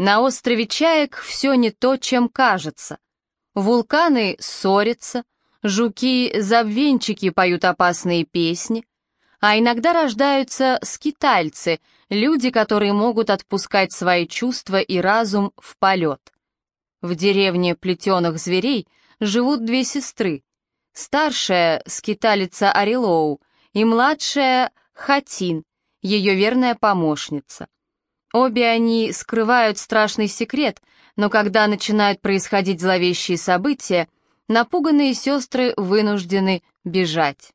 На острове Чаек все не то, чем кажется. Вулканы ссорятся, жуки-забвенчики поют опасные песни, а иногда рождаются скитальцы, люди, которые могут отпускать свои чувства и разум в полет. В деревне плетеных зверей живут две сестры. Старшая — скиталица Арилоу, и младшая — Хатин, ее верная помощница. Обе они скрывают страшный секрет, но когда начинают происходить зловещие события, напуганные сестры вынуждены бежать.